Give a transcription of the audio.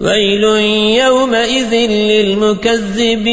ويل يومئذ للمكذبين.